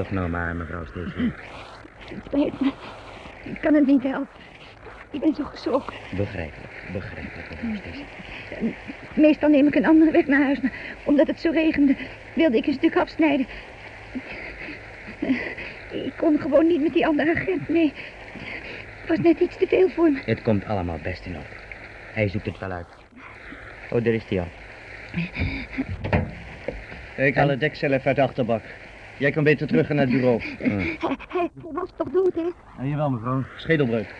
Toch nou maar, mevrouw Stacy. Het spijt me. Ik kan het niet helpen. Ik ben zo geschrokken. Begrijpelijk, begrijpelijk, mevrouw Stacy. Meestal neem ik een andere weg naar huis, maar omdat het zo regende, wilde ik een stuk afsnijden. Ik kon gewoon niet met die andere agent, nee. Het was net iets te veel voor me. Het komt allemaal best in orde. Hij zoekt het wel uit. Oh, daar is hij al. Ik haal het deksel even uit de achterbak. Jij kan beter terug naar het bureau. Hij, hij was toch dood, hè? Ja, jawel, mevrouw. Schedelbreuk.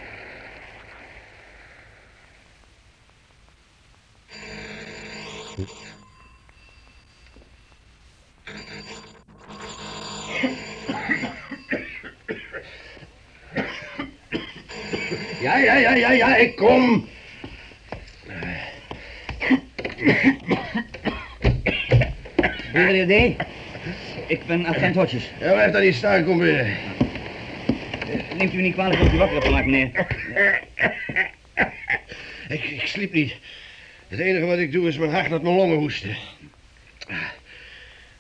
Ja, ja, ja, ja, ja, ik kom. Brigadier D. Ik ben agent Hodges. Ja, blijf daar niet staan, kom binnen. Neemt u me niet kwalijk dat ik u wakker heb gemaakt, meneer? Ik, ik sliep niet. Het enige wat ik doe is mijn hart uit mijn longen hoesten.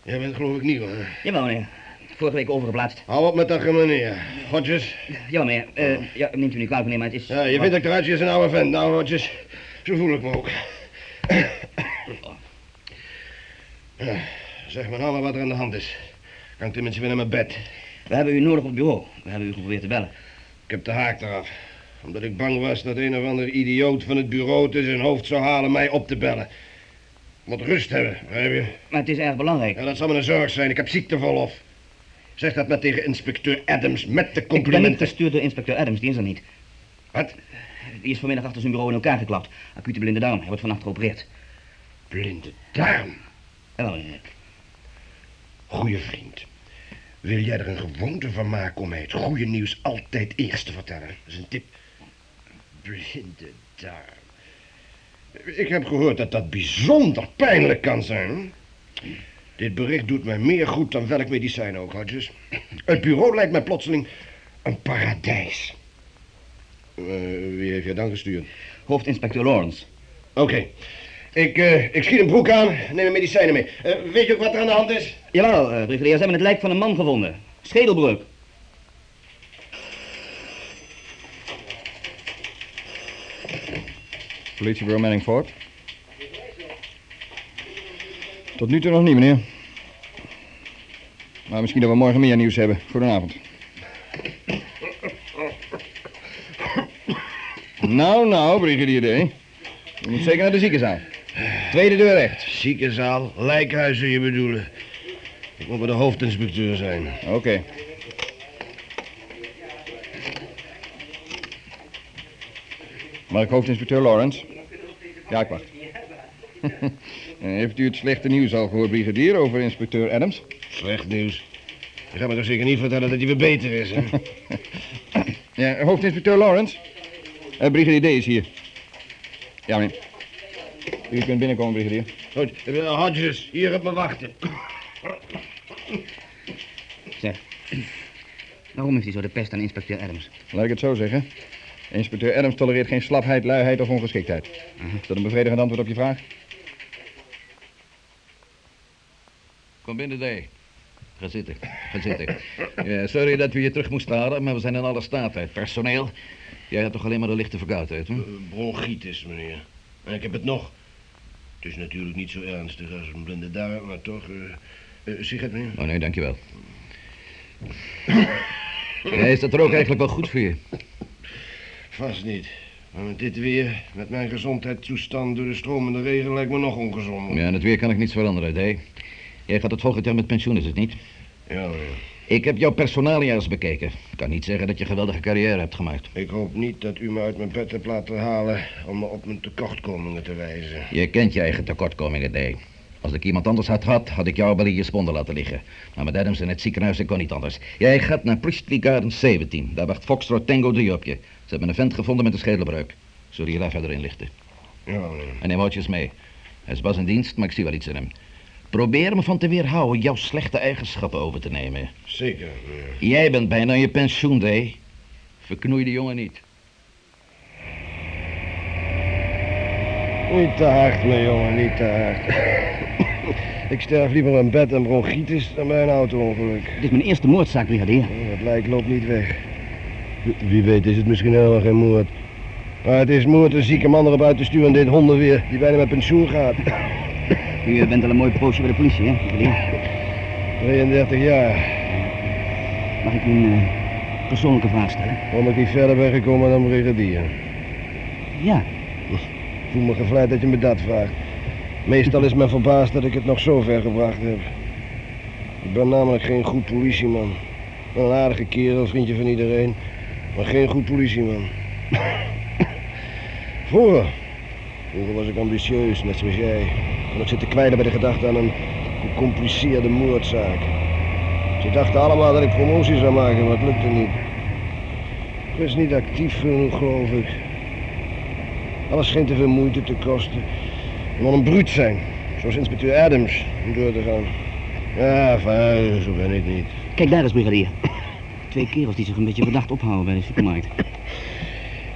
Jij bent geloof ik nieuw, hè? Jawel, meneer. Vorige week overgeplaatst. Hou op met dat meneer. Hodges. Ja, meneer. Eh, ja, neemt u me niet kwalijk, meneer, maar het is... Ja, je vindt dat ik eruit zie als een oude vent. Nou, Hodges, zo voel ik me ook. Ja, zeg me nou maar wat er aan de hand is. Kan ik tenminste weer naar mijn bed. We hebben u nodig op het bureau. We hebben u geprobeerd te bellen. Ik heb de haak eraf. Omdat ik bang was dat een of ander idioot van het bureau het in zijn hoofd zou halen mij op te bellen. Ik moet rust hebben, begrijp je? Maar het is erg belangrijk. Ja, dat zal me een zorg zijn. Ik heb ziekteverlof. Zeg dat maar tegen inspecteur Adams met de Ik ben niet complimenten. gestuurd door inspecteur Adams, die is er niet. Wat? Die is vanmiddag achter zijn bureau in elkaar geklapt. Acute blinde darm. Hij wordt vannacht geopereerd. Blinde darm. Meneer. Goeie vriend. Wil jij er een gewoonte van maken om mij het goede nieuws altijd eerst te vertellen? Dat is een tip. Blinde darm. Ik heb gehoord dat dat bijzonder pijnlijk kan zijn. Dit bericht doet mij meer goed dan welk medicijn ook, Hodges. Het bureau lijkt mij plotseling een paradijs. Eh, wie heeft jij dan gestuurd? Hoofdinspecteur Lawrence. Oké. Ik, eh, ik schiet een broek aan, neem mijn medicijnen mee. Eh, weet je ook wat er aan de hand is? Jawel, uh, brigadier. Ze hebben het lijk van een man gevonden. Schedelbreuk. Politiebureau Manningford. Tot nu toe nog niet, meneer. Maar misschien dat we morgen meer nieuws hebben. Goedenavond. Nou, nou, brigadier D. Je moet zeker naar de ziekenzaal. Tweede deur rechts. Ziekenzaal, lijkhuizen je bedoelen. Ik moet bij de hoofdinspecteur zijn. Oké. Ik hoofdinspecteur Lawrence? Ja, ik wacht. Heeft u het slechte nieuws al gehoord, brigadier, over inspecteur Adams? Slecht nieuws. Je gaat me toch zeker niet vertellen dat hij weer beter is, hè? Ja, hoofdinspecteur Lawrence. Uh, brigadier D is hier. Ja, meneer. U kunt binnenkomen, brigadier. Goed, eh, Hodges, hier op me wachten. Zeg. Waarom heeft hij zo de pest aan inspecteur Adams? Laat ik het zo zeggen. Inspecteur Adams tolereert geen slapheid, luiheid of ongeschiktheid. Is dat een bevredigend antwoord op je vraag? Kom binnen, D. Ga zitten, ga zitten. Ja, sorry dat we je terug moesten halen, maar we zijn in alle staat uit. Personeel, jij hebt toch alleen maar een lichte verkoudheid, hè? Eh, Bronchitis, meneer. En ik heb het nog. Het is natuurlijk niet zo ernstig als een blinde darm, maar toch... sigaret, meneer? Oh nee, dankjewel. Ja, is dat er ook eigenlijk wel goed voor je? Vast niet. Maar met dit weer, met mijn gezondheidstoestand door de stromende regen, lijkt me nog ongezonder. Ja, en het weer kan ik niets veranderen, D. Jij gaat het volgend jaar met pensioen, is het niet? Ja, meneer. Ik heb jouw personalia's bekeken. Ik kan niet zeggen dat je een geweldige carrière hebt gemaakt. Ik hoop niet dat u me uit mijn bed hebt laten halen om me op mijn tekortkomingen te wijzen. Je kent je eigen tekortkomingen, D. Als ik iemand anders had gehad, had ik jou wel in je sponden laten liggen. Maar met Adams in het ziekenhuis, dat kon niet anders. Jij gaat naar Priestley Gardens 17. Daar wacht Foxtrot Tango 3 op je. Ze hebben een vent gevonden met een schedelbreuk. Zullen je daar verder inlichten? Ja, meneer. En neem Hodges mee. Hij is pas in dienst, maar ik zie wel iets in hem. Probeer me van te weerhouden jouw slechte eigenschappen over te nemen. Zeker, meneer. Jij bent bijna je pensioen, D. Verknoei de jongen niet. Niet te hard, mijn jongen, niet te hard. Ik sterf liever in bed en bronchitis dan bij een auto-ongeluk. Dit is mijn eerste moordzaak, brigadier. Het lijk loopt niet weg. Wie weet is het misschien helemaal geen moord. Maar het is moord een zieke man erop uit te sturen dit hondenweer die bijna met pensioen gaat. U bent al een mooi poosje bij de politie, hè, brigadier? 32 jaar. Mag ik u een eh, persoonlijke vraag stellen? Waarom ik niet verder ben gekomen dan brigadier. Ja. Ik voel me gevleid dat je me dat vraagt. Meestal is men verbaasd dat ik het nog zo ver gebracht heb. Ik ben namelijk geen goed politieman. Een aardige kerel, vriendje van iedereen. Maar geen goed politieman. Vroeger. Vroeger was ik ambitieus, net zoals jij. En ik zit te kwijlen bij de gedachte aan een gecompliceerde moordzaak. Ze dachten allemaal dat ik promotie zou maken, maar het lukte niet. Ik was niet actief genoeg, geloof ik. Alles scheen te veel moeite te kosten. Je moet een bruut zijn, zoals inspecteur Adams, om door te gaan. Ja, fijn, zo ben ik niet. Kijk daar eens, brigadier. Twee kerels die zich een beetje verdacht ophouden bij de supermarkt.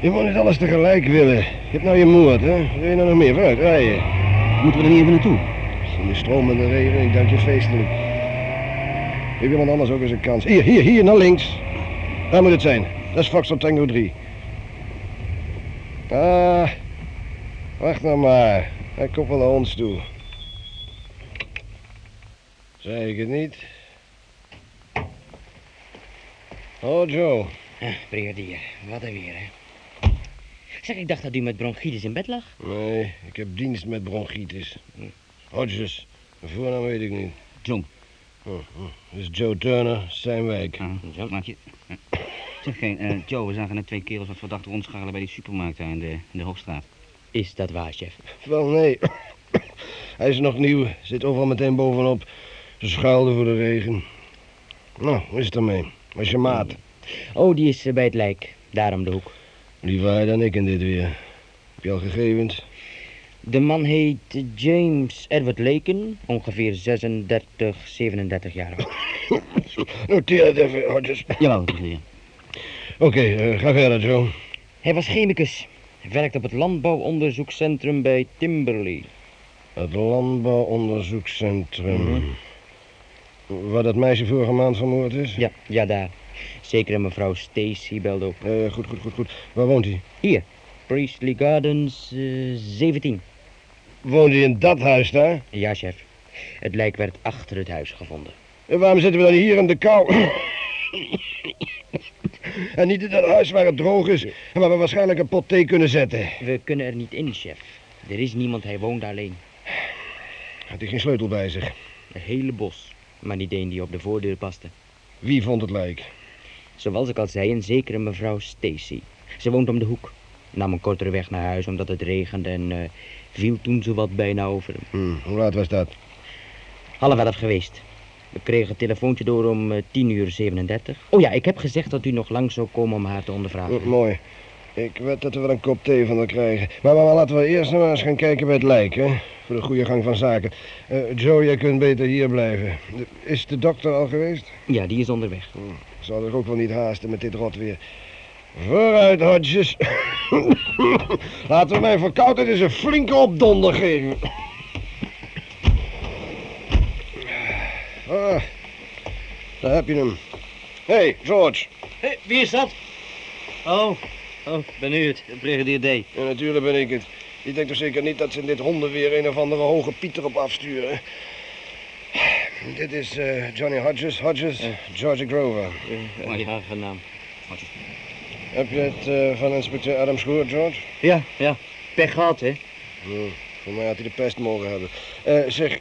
Je moet niet alles tegelijk willen. Je hebt nou je moord, hè? Wil je nou nog meer? Vooruit, rijden. Moeten we er niet even naartoe? In de stromende regen, ik dank je feestelijk. Geef iemand anders ook eens een kans. Hier, hier, hier, naar links. Daar moet het zijn. Dat is Fox op Tango 3. Ah, wacht nou maar. Hij komt wel naar ons toe. Zei ik het niet? Oh, Joe. brigadier, wat een weer, hè. Zeg, ik dacht dat u met bronchitis in bed lag. Nee, ik heb dienst met bronchitis. Hodges. De voornaam weet ik niet. John. Oh, oh. Dat is Joe Turner, zijn wijk. Ah, zo maak je. Ja. Zeg, geen, eh, Joe, we zagen net twee kerels wat verdacht rondscharrelen bij die supermarkt daar in de, in de Hoogstraat. Is dat waar, chef? Wel, nee. Hij is nog nieuw, zit overal meteen bovenop. Ze schuilden voor de regen. Nou, hoe is het ermee? Was je maat? Oh, die is eh, bij het lijk. Daar om de hoek. Liever dan ik in dit weer. Heb je al gegevens? De man heet James Edward Laken, ongeveer 36, 37 jaar oud. Noteer het even, Hodges. Jawel, brigadier. Oké, eh, ga verder, Joe. Hij was chemicus. Hij werkt op het landbouwonderzoekscentrum bij Timberley. Het Landbouwonderzoekscentrum. Waar dat meisje vorige maand vermoord is? Ja, ja, daar. Zeker een mevrouw Stacy belde op. Eh, goed, goed, goed, goed. Waar woont hij? Hier, Priestley Gardens eh, 17. Woont hij in dat huis daar? Ja, chef. Het lijk werd achter het huis gevonden. En waarom zitten we dan hier in de kou? en niet in dat huis waar het droog is en waar we waarschijnlijk een pot thee kunnen zetten. We kunnen er niet in, chef. Er is niemand, hij woont alleen. Had hij geen sleutel bij zich? Een hele bos, maar niet één die op de voordeur paste. Wie vond het lijk? Zoals ik al zei, een zekere mevrouw Stacy. Ze woont om de hoek. Nam een kortere weg naar huis omdat het regende en eh, viel toen zowat bijna over hem. Hm, hoe laat was dat? Half elf geweest. We kregen een telefoontje door om 10 uur 37. Oh ja, ik heb gezegd dat u nog lang zou komen om haar te ondervragen. Hm, mooi. Ik weet dat we wel een kop thee van haar krijgen. Maar, maar, maar laten we eerst nog maar eens gaan kijken bij het lijk, hè? Voor de goede gang van zaken. Eh, Joe, jij kunt beter hier blijven. Is de dokter al geweest? Ja, die is onderweg. Hm, Zal er ook wel niet haasten met dit rotweer. Vooruit, Hodges. Laten we mijn verkoudheid eens een flinke opdonder geven. Ah, daar heb je hem. Hé, hey, George. Hé, wie is dat? Oh, oh, ben u het, brigadier D. Ja, natuurlijk ben ik het. Je denkt toch zeker niet dat ze in dit hondenweer een of andere hoge piet erop afsturen? Dit is eh, Johnny Hodges, Hodges, George Grover. Uh, aangenaam. Heb je het eh, van inspecteur Adams gehoord, George? Ja, ja. Pech gehad, hè? Hm, voor mij had hij de pest mogen hebben. Eh, zeg,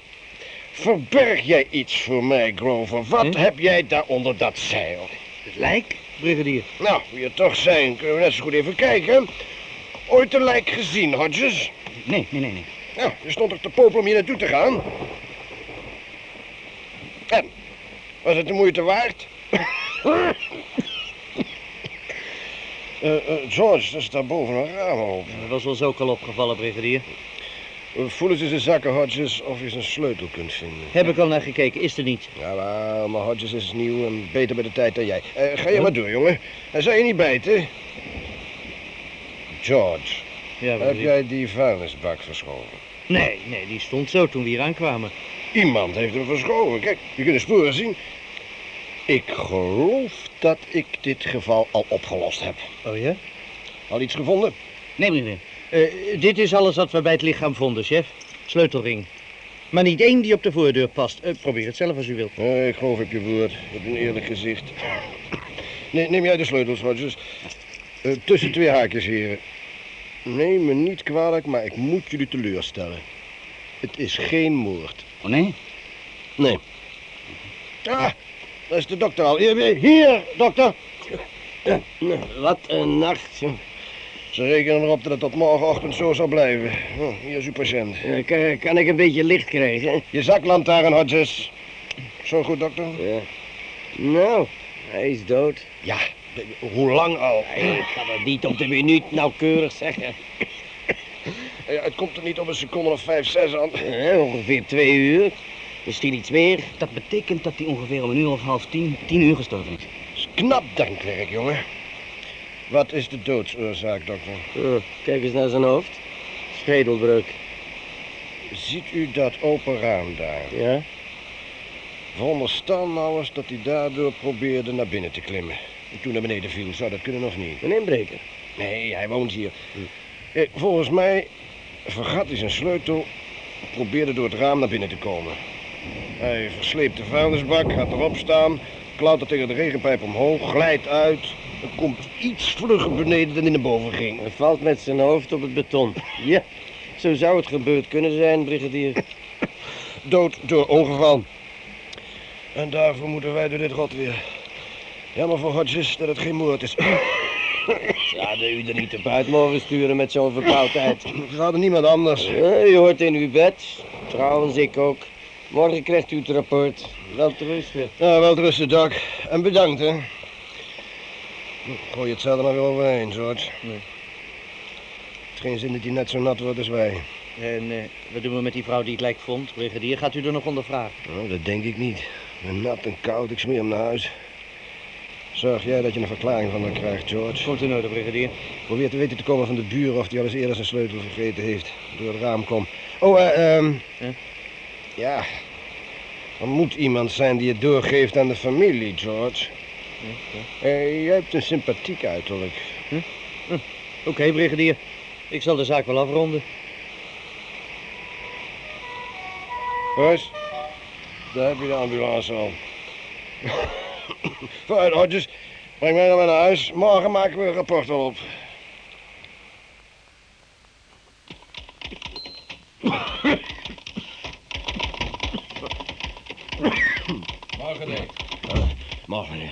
verberg jij iets voor mij, Grover? Wat heb jij daar onder dat zeil? Het lijk, brigadier. Nou, wie het toch zijn, kunnen we net zo goed even kijken. Ooit een lijk gezien, Hodges? Nee, nee, nee, nee. Nou, je stond toch te popelen om hier naartoe te gaan? En, was het de moeite waard? Eh, eh, George, er staat boven een raam open. Dat was ons ook al opgevallen, brigadier. Uh, Voel eens in zijn zakken, Hodges, of je zijn sleutel kunt vinden. Heb ik al naar gekeken, is er niet. Ja, wel, maar Hodges is nieuw en beter bij de tijd dan jij. Eh, ga je maar door, jongen. Hij zou je niet bijten. George, Ja, heb jij die vuilnisbak verschoven? Nee, nee, die stond zo toen we hier aankwamen. Iemand heeft hem verschoven. Kijk, je kunt de sporen zien. Ik geloof dat ik dit geval al opgelost heb. Oh ja? Al iets gevonden? Nee, brigadier. Eh, dit is alles wat we bij het lichaam vonden, chef. Sleutelring. Maar niet één die op de voordeur past. Eh, probeer het zelf als u wilt. Eh, ik geloof op je woord. Je hebt een eerlijk gezicht. Nee, neem jij de sleutels, Rogers. Tussen twee haakjes, heren. Neem me niet kwalijk, maar ik moet jullie teleurstellen. Het is geen moord. Oh nee? Nee. Ah, daar is de dokter al. Hier, hier dokter. Wat een nacht. Ze rekenen erop dat het tot morgenochtend zo zal blijven. Oh, hier is uw patiënt. kan, kan ik een beetje licht krijgen? Je zaklantaarn, Hodges. Zo goed, dokter? Ja. Nou, hij is dood. Ja, hoe lang al? Ik kan het niet op de minuut nauwkeurig zeggen. Ja, het komt er niet op een seconde of vijf, zes aan. Ongeveer twee uur. Misschien iets meer. Dat betekent dat hij ongeveer om een uur of half tien, tien uur gestorven is. is knap denkwerk, jongen. Wat is de doodsoorzaak, dokter? Oh, kijk eens naar zijn hoofd. Schedelbreuk. Ziet u dat open raam daar? Ja? Veronderstel nou eens dat hij daardoor probeerde naar binnen te klimmen. En toen naar beneden viel, zou dat kunnen of niet? Een inbreker. Nee, hij woont hier. Eh, volgens mij vergat hij zijn sleutel, probeerde door het raam naar binnen te komen. Hij versleept de vuilnisbak, gaat erop staan, klautert tegen de regenpijp omhoog, glijdt uit... en komt iets vlugger beneden dan hij naar boven ging. Hij valt met zijn hoofd op het beton. Ja, zo zou het gebeurd kunnen zijn, brigadier. Dood door ongeval. En daarvoor moeten wij door dit rot weer. Jammer voor Hodges dat het geen moord is. Ze hadden u er niet op uit mogen sturen met zo'n verkoudheid. Ze hadden niemand anders. U hoort in uw bed. Trouwens, ik ook. Morgen krijgt u het rapport. Wel te rusten. Nou, wel rusten, Doc. En bedankt, hè. Gooi je het zelf maar weer overheen, George. Nee. Het is geen zin dat hij net zo nat wordt als wij. En eh, wat doen we met die vrouw die het lijk vond? Brigadier, gaat u er nog onder vragen? Nou, dat denk ik niet. Ik ben nat en koud, ik smeer hem naar huis. Zorg jij dat je een verklaring van hem krijgt, George. Komt in orde, brigadier. Probeer te weten te komen van de buren of hij al eens eerder zijn sleutel vergeten heeft. Door het raam komt. Oh, eh. Huh? Ja. Er moet iemand zijn die het doorgeeft aan de familie, George. Eh, jij hebt een sympathiek uiterlijk. Oké, brigadier. Ik zal de zaak wel afronden. Boys, daar heb je de ambulance al. Vooruit, Hodges. Breng mij dan maar naar huis. Morgen maken we een rapport op. Morgen, nee. Morgen, ja.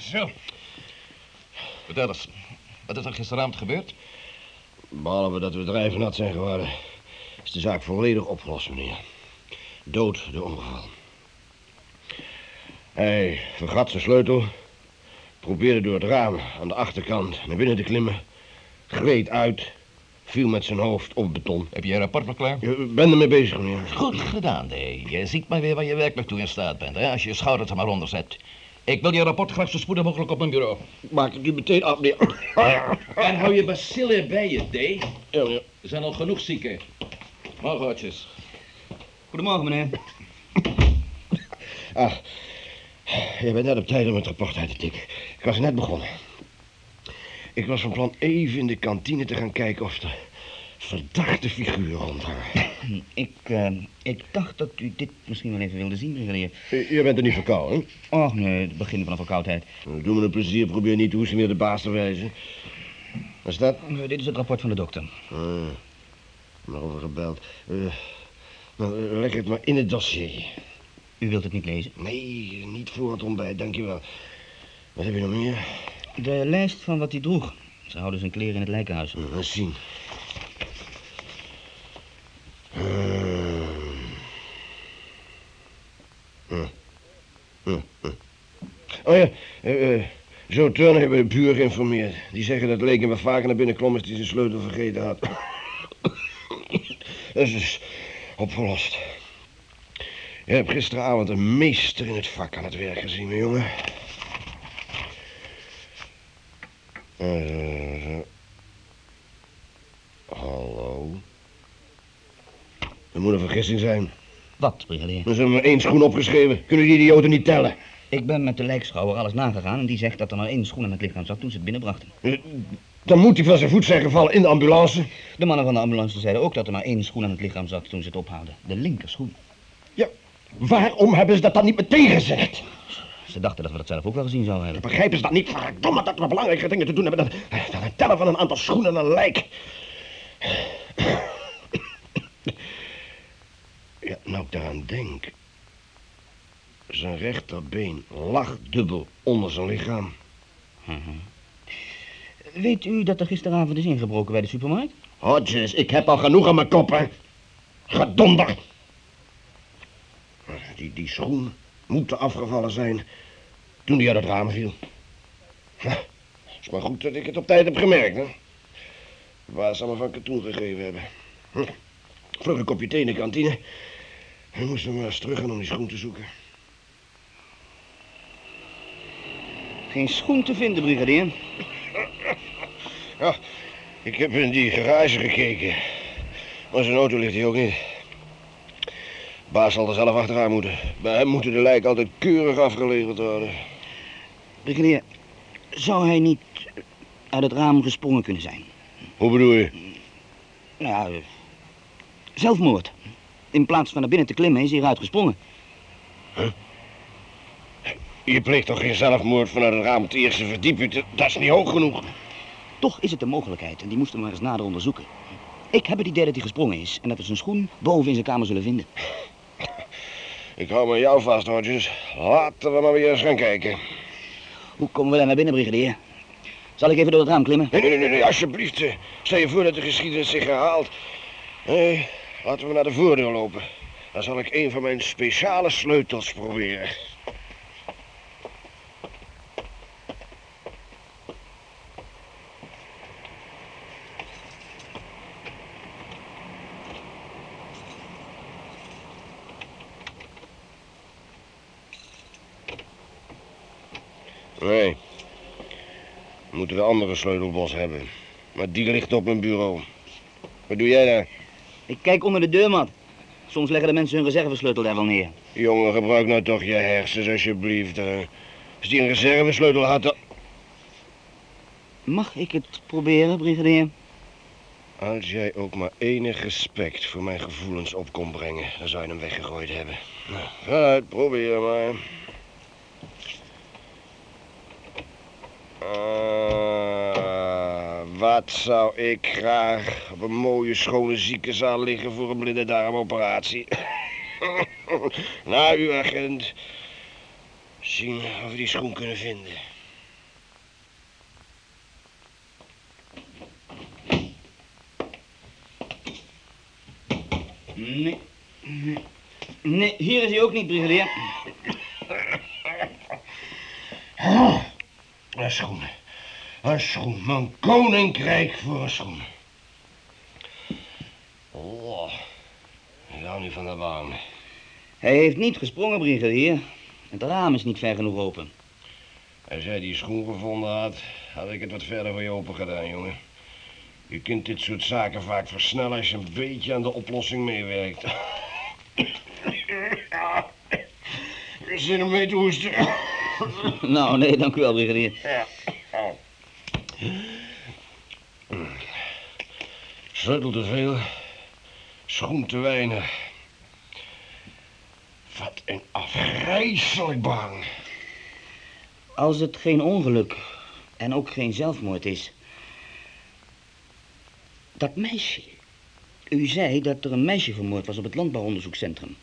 Zo. Vertel eens. Wat is er gisteravond gebeurd? Behalve dat we drijvennat zijn geworden, is de zaak volledig opgelost, meneer. Dood door ongeval. Hij vergat zijn sleutel, probeerde door het raam aan de achterkant naar binnen te klimmen, gleed uit, viel met zijn hoofd op het beton. Heb je een rapport nog klaar? Ik ben ermee bezig, meneer. Goed gedaan, nee. Je ziet maar weer waar je werkelijk toe in staat bent, hè, als je je schouders er maar onder zet. Ik wil je rapport graag zo spoedig mogelijk op mijn bureau. Maak ik u meteen af, meneer. En hou je bacillen bij je, D. Ja, meneer. Er zijn al genoeg zieken. Morgen, Hodges. Goedemorgen, meneer. Ah, je bent net op tijd om het rapport uit te tikken. Ik was net begonnen. Ik was van plan even in de kantine te gaan kijken of er verdachte figuren rondhangen. Ik, eh, ik dacht dat u dit misschien wel even wilde zien, brigadier. Je bent er niet verkouden, hè? Och, nee, het begin van een verkoudheid. Doe me een plezier, probeer niet hoe ze meer de baas te wijzen. Wat is dat? Eh, dit is het rapport van de dokter. Ah, maar over gebeld. Eh, nou, eh, leg het maar in het dossier. U wilt het niet lezen? Nee, niet voor het ontbijt, dankjewel. Wat heb je nog meer? De lijst van wat hij droeg. Ze houden zijn kleren in het lijkenhuis. Hm, Eens zien. Hmm. Hm. Hm, hm. Oh ja, eh, eh, zo Turner hebben de buur geïnformeerd. Die zeggen dat Leken wat vaker naar binnen klom als hij zijn sleutel vergeten had. Dat is dus opgelost. Je hebt gisteravond een meester in het vak aan het werk gezien, mijn jongen. Eh, hallo. Er moet een vergissing zijn. Wat, brigadier? Er is er maar één schoen opgeschreven. Kunnen die idioten niet tellen? Ik ben met de lijkschouwer alles nagegaan en die zegt dat er maar één schoen aan het lichaam zat toen ze het binnenbrachten. Eh, Dan moet hij van zijn voet zijn gevallen in de ambulance. De mannen van de ambulance zeiden ook dat er maar één schoen aan het lichaam zat toen ze het ophaalden. De linkerschoen. Ja, waarom hebben ze dat dan niet meteen gezegd? Ze dachten dat we dat zelf ook wel gezien zouden hebben. Begrijpen ze dat niet? Verdomme, dat we belangrijke dingen te doen hebben dan, dan het tellen van een aantal schoenen en een lijk. Ja, nou ik daaraan denk. Zijn rechterbeen lag dubbel onder zijn lichaam. Weet u dat er gisteravond is ingebroken bij de supermarkt? Hodges, ik heb al genoeg aan mijn kop, hè. Gedonder. Die, die schoen moet afgevallen zijn toen die uit het raam viel. Ja, is maar goed dat ik het op tijd heb gemerkt, hè. Waar ze me van katoen gegeven hebben. Hm. Vlug een kopje thee in de kantine. En moesten maar eens terug gaan om die schoen te zoeken. Geen schoen te vinden, brigadier. Ja, ik heb in die garage gekeken. Maar zijn auto ligt hier ook niet. Baas zal er zelf achteraan moeten. Bij hem moeten de lijken altijd keurig afgeleverd worden. Brigadier, zou hij niet uit het raam gesprongen kunnen zijn? Hoe bedoel je? Nou ja, eh, zelfmoord. In plaats van naar binnen te klimmen is hij eruit gesprongen. Je pleegt toch geen zelfmoord vanuit het raam op de eerste verdieping? Dat- Dat is niet hoog genoeg. Toch is het een mogelijkheid en die moesten we maar eens nader onderzoeken. Ik heb het idee dat hij gesprongen is en dat we zijn schoen boven in zijn kamer zullen vinden. Ik hou me aan jou vast, Hodges. Laten we maar weer eens gaan kijken. Hoe komen we daar naar binnen, brigadier? Zal ik even door het raam klimmen? Nee, nee, nee, nee, alsjeblieft. eh, Stel je voor dat de geschiedenis zich herhaalt. Nee, laten we naar de voordeur lopen. Dan zal ik een van mijn speciale sleutels proberen. Nee. We moeten de andere sleutelbos hebben. Maar die ligt op mijn bureau. Wat doe jij daar? Ik kijk onder de deurmat. Soms leggen de mensen hun reservesleutel daar wel neer. Jongen, gebruik nou toch je hersens alsjeblieft. Als die een reservesleutel had, dan... Mag ik het proberen, brigadier? Als jij ook maar enig respect voor mijn gevoelens op kon brengen, dan zou je hem weggegooid hebben. Nou, vooruit, probeer maar. Ah, wat zou ik graag op een mooie schone ziekenzaal liggen voor een blinde darmoperatie. nou, uw agent. Zien of we die schoen kunnen vinden. Nee. Nee, nee hier is hij ook niet, brigadier. Een schoen. Een schoen. Mijn koninkrijk voor een schoen. Oh, ik hou niet van de baan. Hij heeft niet gesprongen, brigadier. Het raam is niet ver genoeg open. Als jij die schoen gevonden had, had ik het wat verder voor je open gedaan, jongen. Je kunt dit soort zaken vaak versnellen als je een beetje aan de oplossing meewerkt. Ik zin om mee te hoesten. Nou, nee, dank u wel, brigadier. Sleutel te veel, schoen te weinig. Wat een afgrijselijk bang. Als het geen ongeluk en ook geen zelfmoord is. Dat meisje. U zei dat er een meisje vermoord was op het landbouwonderzoekscentrum.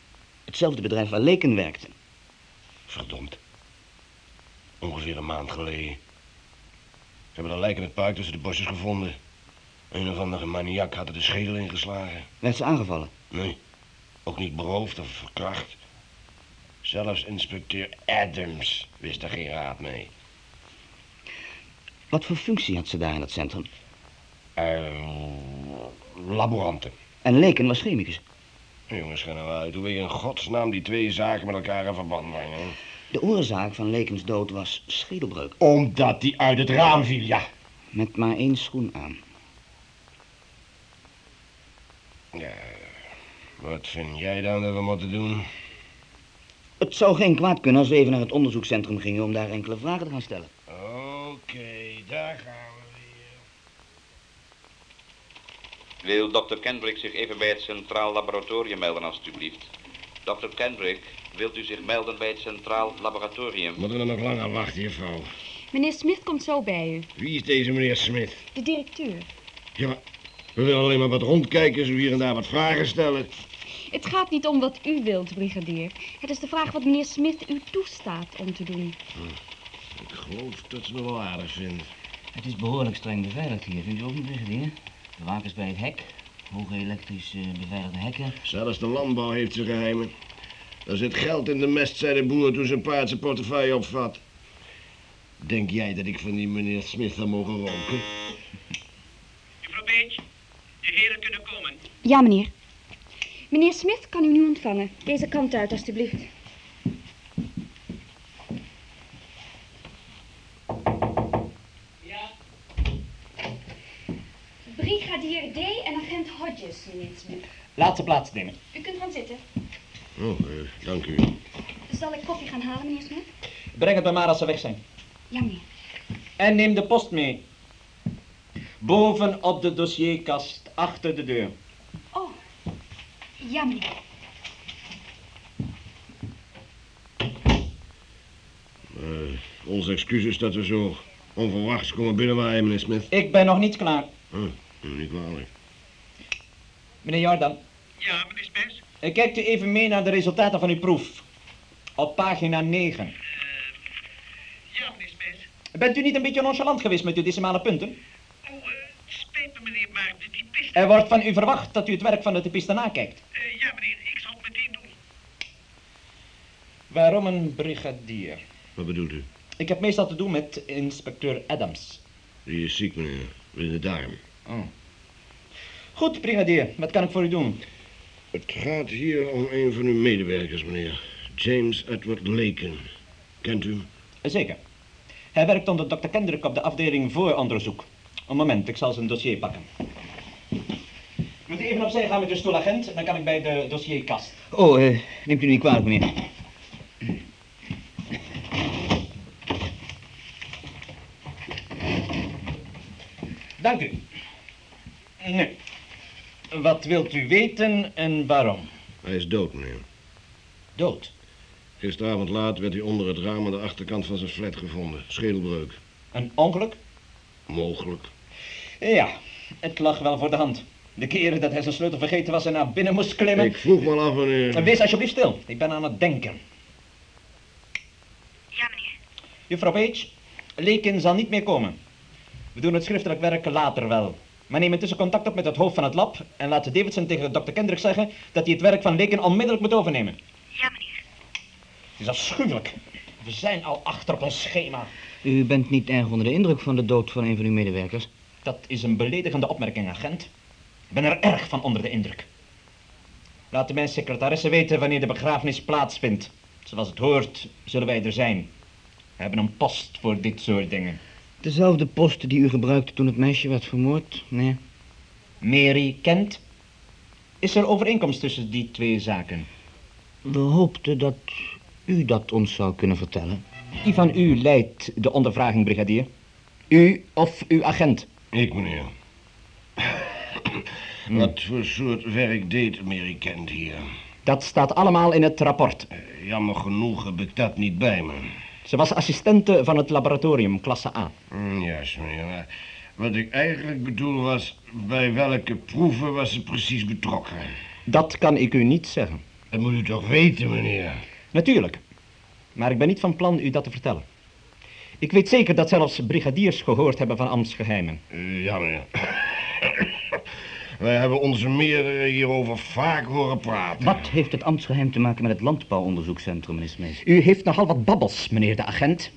Hetzelfde bedrijf waar Leken werkte. Verdomd. Ongeveer een maand geleden. Ze hebben een lijk in het park tussen de bosjes gevonden. Een of andere maniak had er de schedel ingeslagen. Werd ze aangevallen? Nee, ook niet beroofd of verkracht. Zelfs inspecteur Adams wist er geen raad mee. Wat voor functie had ze daar in dat centrum? Eh, laboranten. En Leken was chemicus. Jongens, ga nou uit. Hoe wil je in godsnaam die twee zaken met elkaar in verband brengen? De oorzaak van Lekens dood was schedelbreuk. Omdat die uit het raam viel, ja. Met maar één schoen aan. Ja, Wat vind jij dan dat we moeten doen? Het zou geen kwaad kunnen als we even naar het onderzoekscentrum gingen om daar enkele vragen te gaan stellen. Oké, daar gaan we weer. Wil dokter Kendrick zich even bij het Centraal Laboratorium melden, alstublieft? Dokter Kendrick, wilt u zich melden bij het Centraal Laboratorium? Moeten we nog langer wachten, juffrouw? Meneer Smith komt zo bij u. Wie is deze meneer Smith? De directeur. Ja, maar we willen alleen maar wat rondkijken, zo hier en daar wat vragen stellen. Het gaat niet om wat u wilt, brigadier. Het is de vraag wat meneer Smith u toestaat om te doen. Ik geloof dat ze me wel aardig vindt. Het is behoorlijk streng beveiligd hier, vindt u ook niet, brigadier? Bewakers bij het hek, hoge elektrisch beveiligde hekken. Zelfs de landbouw heeft zijn geheimen. Er zit geld in de mest, zei de boer toen zijn paard zijn portefeuille opvat. Denk jij dat ik van die meneer Smith zou mogen roken? Juffrouw Beach, de heren kunnen komen. Ja, meneer. Meneer Smith kan u nu ontvangen. Deze kant uit, alstublieft. Ja, Brigadier D en agent Laat ze plaatsnemen. U kunt gaan zitten. Oh, eh, dank u. Zal ik koffie gaan halen, meneer Smith? Breng het bij maar als ze weg zijn. Ja, meneer. En neem de post mee. Boven op de dossierkast, achter de deur. Oh. Ja, meneer. Eh, onze excuses dat we zo onverwachts komen binnenwaaien, meneer Smith. Ik ben nog niet klaar. Oh, niet kwalijk. Meneer Jordan, Ja, meneer Spes? eh, kijkt u even mee naar de resultaten van uw proef. Op pagina 9. Ja, meneer Spes. Bent u niet een beetje nonchalant geweest met uw decimale punten? Oh, eh, spijt me, meneer, maar de typist... Er wordt van u verwacht dat u het werk van de typiste nakijkt. Eh, ja, meneer, ik zal het meteen doen. Waarom een brigadier? Wat bedoelt u? Ik heb meestal te doen met inspecteur Adams. Die is ziek, meneer. In de darm. Goed, brigadier. Wat kan ik voor u doen? Het gaat hier om een van uw medewerkers, meneer. James Edward Laken. Kent u hem? Zeker. Hij werkt onder dokter Kendrick op de afdeling vooronderzoek. Een moment, ik zal zijn dossier pakken. Moet u even opzij gaan met uw stoelagent, dan kan ik bij de dossierkast. Oh, eh, neemt u niet kwalijk, meneer. Dank u. Nu, wat wilt u weten en waarom? Hij is dood, meneer. Dood. Gisteravond laat werd hij onder het raam aan de achterkant van zijn flat gevonden. Schedelbreuk. Een ongeluk? Mogelijk. Ja, het lag wel voor de hand. De keren dat hij zijn sleutel vergeten was en naar binnen moest klimmen. Ik vroeg me al af wanneer... Wees alsjeblieft stil, ik ben aan het denken. Ja, meneer. Juffrouw Page, Lekin zal niet meer komen. We doen het schriftelijk werk later wel. Maar neem intussen contact op met het hoofd van het lab en laat Davidson tegen dokter Kendrick zeggen dat hij het werk van Lekin onmiddellijk moet overnemen. Ja, meneer. Het is afschuwelijk. We zijn al achter op ons schema. U bent niet erg onder de indruk van de dood van een van uw medewerkers. Dat is een beledigende opmerking, agent. Ik ben er erg van onder de indruk. Laat de mijn secretaresse weten wanneer de begrafenis plaatsvindt. Zoals het hoort, zullen wij er zijn. We hebben een post voor dit soort dingen. Dezelfde post die u gebruikte toen het meisje werd vermoord, nee. Mary Kent. Is er overeenkomst tussen die twee zaken? We hoopten dat u dat ons zou kunnen vertellen. Wie van u leidt de ondervraging, brigadier? U of uw agent? Ik, meneer. Wat voor soort werk deed Mary Kent hier? Dat staat allemaal in het rapport. Eh, Jammer genoeg heb ik dat niet bij me. Ze was assistente van het laboratorium, klasse A. Mm, Juist, meneer. Maar wat ik eigenlijk bedoel was... bij welke proeven was ze precies betrokken? Dat kan ik u niet zeggen. Dat moet u toch weten, meneer? Natuurlijk. Maar ik ben niet van plan u dat te vertellen. Ik weet zeker dat zelfs brigadiers gehoord hebben van ambtsgeheimen. Eh, ja, meneer. Wij hebben onze meerdere hierover vaak horen praten. Wat heeft het ambtsgeheim te maken met het landbouwonderzoekscentrum, meneer Smees? U heeft nogal wat babbels, meneer de agent.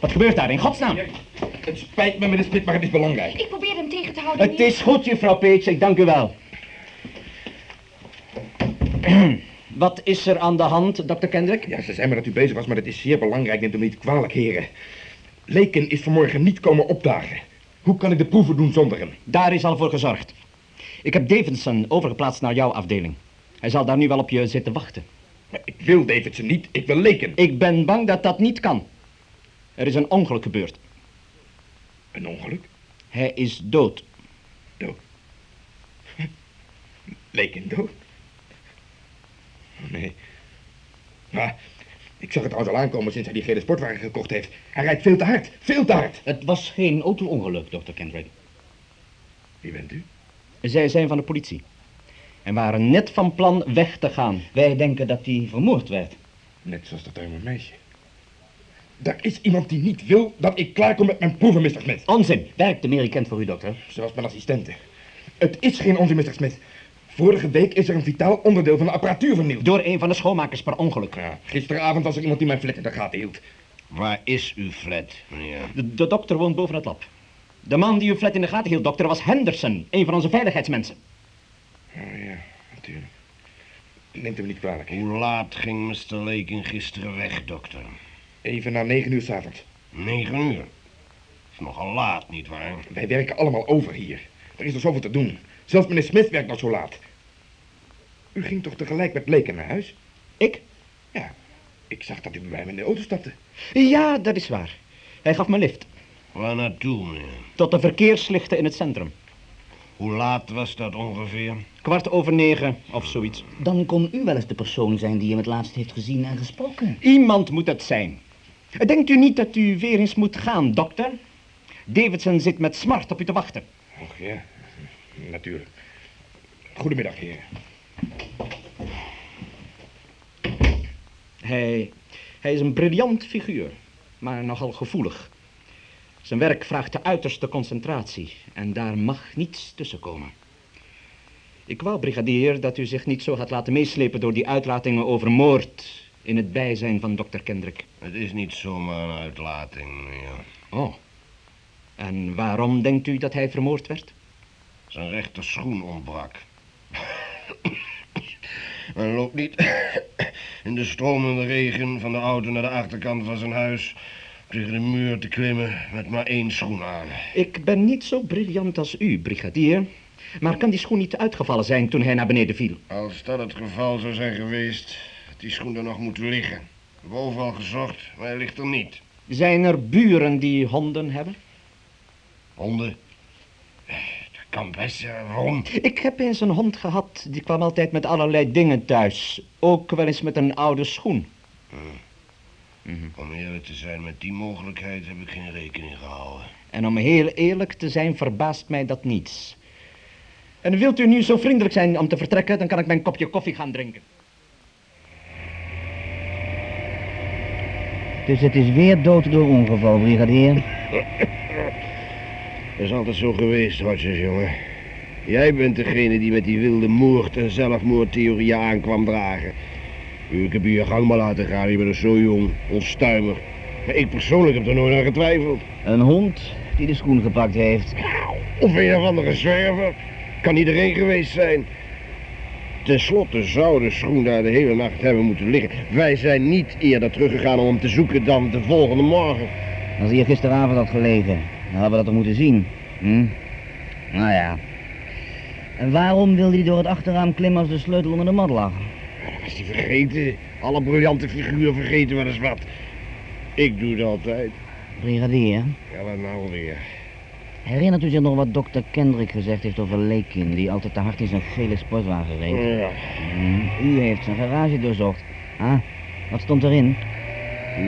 Wat gebeurt daar in godsnaam? Het spijt me, meneer Smit, maar het is belangrijk. Ik probeer hem tegen te houden. Het is goed, juffrouw Page, ik dank u wel. Wat is er aan de hand, dokter Kendrick? Ja, ze zei me dat u bezig was, maar het is zeer belangrijk. Neemt u me niet kwalijk, heren. Leken is vanmorgen niet komen opdagen. Hoe kan ik de proeven doen zonder hem? Daar is al voor gezorgd. Ik heb Davidson overgeplaatst naar jouw afdeling. Hij zal daar nu wel op je zitten wachten. Maar ik wil Davidson niet, ik wil Leken. Ik ben bang dat dat niet kan. Er is een ongeluk gebeurd. Een ongeluk? Hij is dood. Dood? Leken dood? Nee. Maar ik zag het trouwens al aankomen sinds hij die gele sportwagen gekocht heeft. Hij rijdt veel te hard, veel te hard. Het was geen auto-ongeluk, dokter Kendrick. Wie bent u? Zij zijn van de politie. En waren net van plan weg te gaan. Wij denken dat hij vermoord werd. Net zoals dat arme meisje. Er is iemand die niet wil dat ik klaarkom met mijn proeven, Mr. Smith. Onzin. Werkt de meer kent voor u, dokter. Zoals mijn assistente. Het is geen onzin, Mr. Smith. Vorige week is er een vitaal onderdeel van de apparatuur vernield. Door een van de schoonmakers per ongeluk. Ja, gisteravond was er iemand die mijn flat in de gaten hield. Waar is uw flat, meneer? De, de dokter woont boven het lab. De man die uw flat in de gaten hield, dokter, was Henderson. Een van onze veiligheidsmensen. Oh ja, natuurlijk. Neemt hem niet kwalijk. Hoe laat ging Mr. Leken gisteren weg, dokter? Even na negen uur s'avonds. Negen uur. Is nogal laat, nietwaar? Wij werken allemaal over hier. Er is nog zoveel te doen. Zelfs meneer Smith werkt nog zo laat. U ging toch tegelijk met Leken naar huis? Ik? Ja. Ik zag dat u bij hem in de auto stapte. Ja, dat is waar. Hij gaf me lift. Waar naartoe, meneer? Tot de verkeerslichten in het centrum. Hoe laat was dat ongeveer? Kwart over negen of zoiets. Dan kon u wel eens de persoon zijn die hem het laatst heeft gezien en gesproken. Iemand moet het zijn. Denkt u niet dat u weer eens moet gaan, dokter? Davidson zit met smart op u te wachten. Och ja, natuurlijk. Goedemiddag, heer. Hij, hij is een briljant figuur, maar nogal gevoelig. Zijn werk vraagt de uiterste concentratie en daar mag niets tussenkomen. Ik wou, brigadier, dat u zich niet zo had laten meeslepen door die uitlatingen over moord in het bijzijn van dokter Kendrick. Het is niet zomaar een uitlating, meneer. Oh. En waarom denkt u dat hij vermoord werd? Zijn rechter schoen ontbrak. Hij loopt niet in de stromende regen van de auto naar de achterkant van zijn huis... tegen de muur te klimmen met maar één schoen aan. Ik ben niet zo briljant als u, brigadier. Maar kan die schoen niet uitgevallen zijn toen hij naar beneden viel? Als dat het geval zou zijn geweest, had die schoen er nog moeten liggen. Ik heb overal gezocht, maar hij ligt er niet. Zijn er buren die honden hebben? Honden? Kan best. Waarom? Ik heb eens een hond gehad, die kwam altijd met allerlei dingen thuis. Ook wel eens met een oude schoen. Om eerlijk te zijn, met die mogelijkheid heb ik geen rekening gehouden. En om heel eerlijk te zijn, verbaast mij dat niets. En wilt u nu zo vriendelijk zijn om te vertrekken, dan kan ik mijn kopje koffie gaan drinken. Dus het is weer dood door ongeval, brigadier. Dat is altijd zo geweest, Rogers, jongen. Jij bent degene die met die wilde moord- en zelfmoordtheorieën aankwam dragen. Ik heb je je gang maar laten gaan, je bent nog zo jong, onstuimig. Maar ik persoonlijk heb er nooit aan getwijfeld. Een hond die de schoen gepakt heeft. Of een of andere zwerver. Kan iedereen geweest zijn. Ten slotte zou de schoen daar de hele nacht hebben moeten liggen. Wij zijn niet eerder teruggegaan om hem te zoeken dan de volgende morgen. Als hij gisteravond had gelegen, hadden we dat toch moeten zien. Hm? Nou ja. En waarom wilde hij door het achterraam klimmen als de sleutel onder de mat lag? Dat was hij vergeten. Alle briljante figuren vergeten wel eens wat. Ik doe het altijd. Brigadier, Ja, wat nou weer? herinnert u zich nog wat dokter Kendrick gezegd heeft over Lekin, die altijd te hard in zijn gele sportwagen reed? Ja, Hm, U heeft zijn garage doorzocht. Ah, wat stond erin?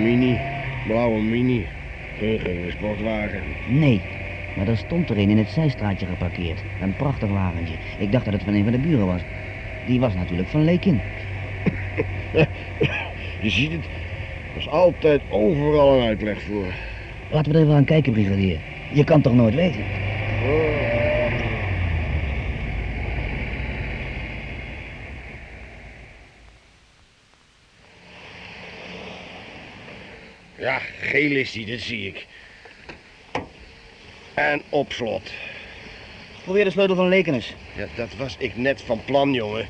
mini. Blauwe mini. Geen geen sportwagen. Nee, maar er stond er een in het zijstraatje geparkeerd. Een prachtig wagentje. Ik dacht dat het van een van de buren was. Die was natuurlijk van Lekin. Je ziet het. Er is altijd overal een uitleg voor. Laten we er even aan kijken, brigadier. Je kan toch nooit weten? Ja, geel is die, dat zie ik. En op slot. Probeer de sleutel van Leken eens. Ja, dat was ik net van plan, jongen.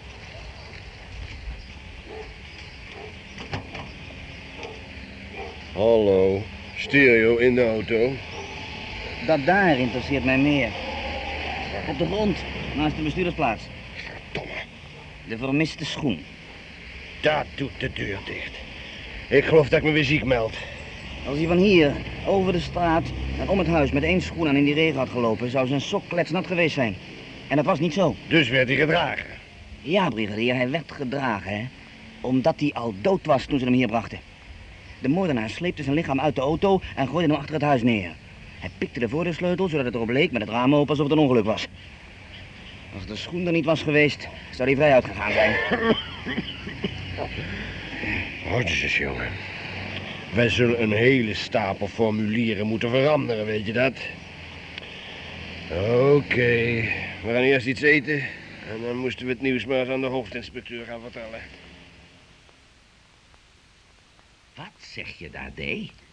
Hallo. Stereo in de auto. Dat daar interesseert mij meer. Op de grond, naast de bestuurdersplaats. De vermiste schoen. Dat doet de deur dicht. Ik geloof dat ik me weer ziek meld. Als hij van hier, over de straat en om het huis met één schoen aan in die regen had gelopen, zou zijn sok kletsnat geweest zijn. En dat was niet zo. Dus werd hij gedragen. Ja, brigadier, hij werd gedragen, hè. Omdat hij al dood was toen ze hem hier brachten. De moordenaar sleepte zijn lichaam uit de auto en gooide hem achter het huis neer. Hij pikte de voordeursleutel, zodat het erop leek met het raam open alsof het een ongeluk was. Als de schoen er niet was geweest, zou hij vrij uitgegaan zijn. Hodges, jongen. Wij zullen een hele stapel formulieren moeten veranderen, weet je dat? Oké, we gaan eerst iets eten. En dan moesten we het nieuws maar eens aan de hoofdinspecteur gaan vertellen. Wat zeg je daar, D?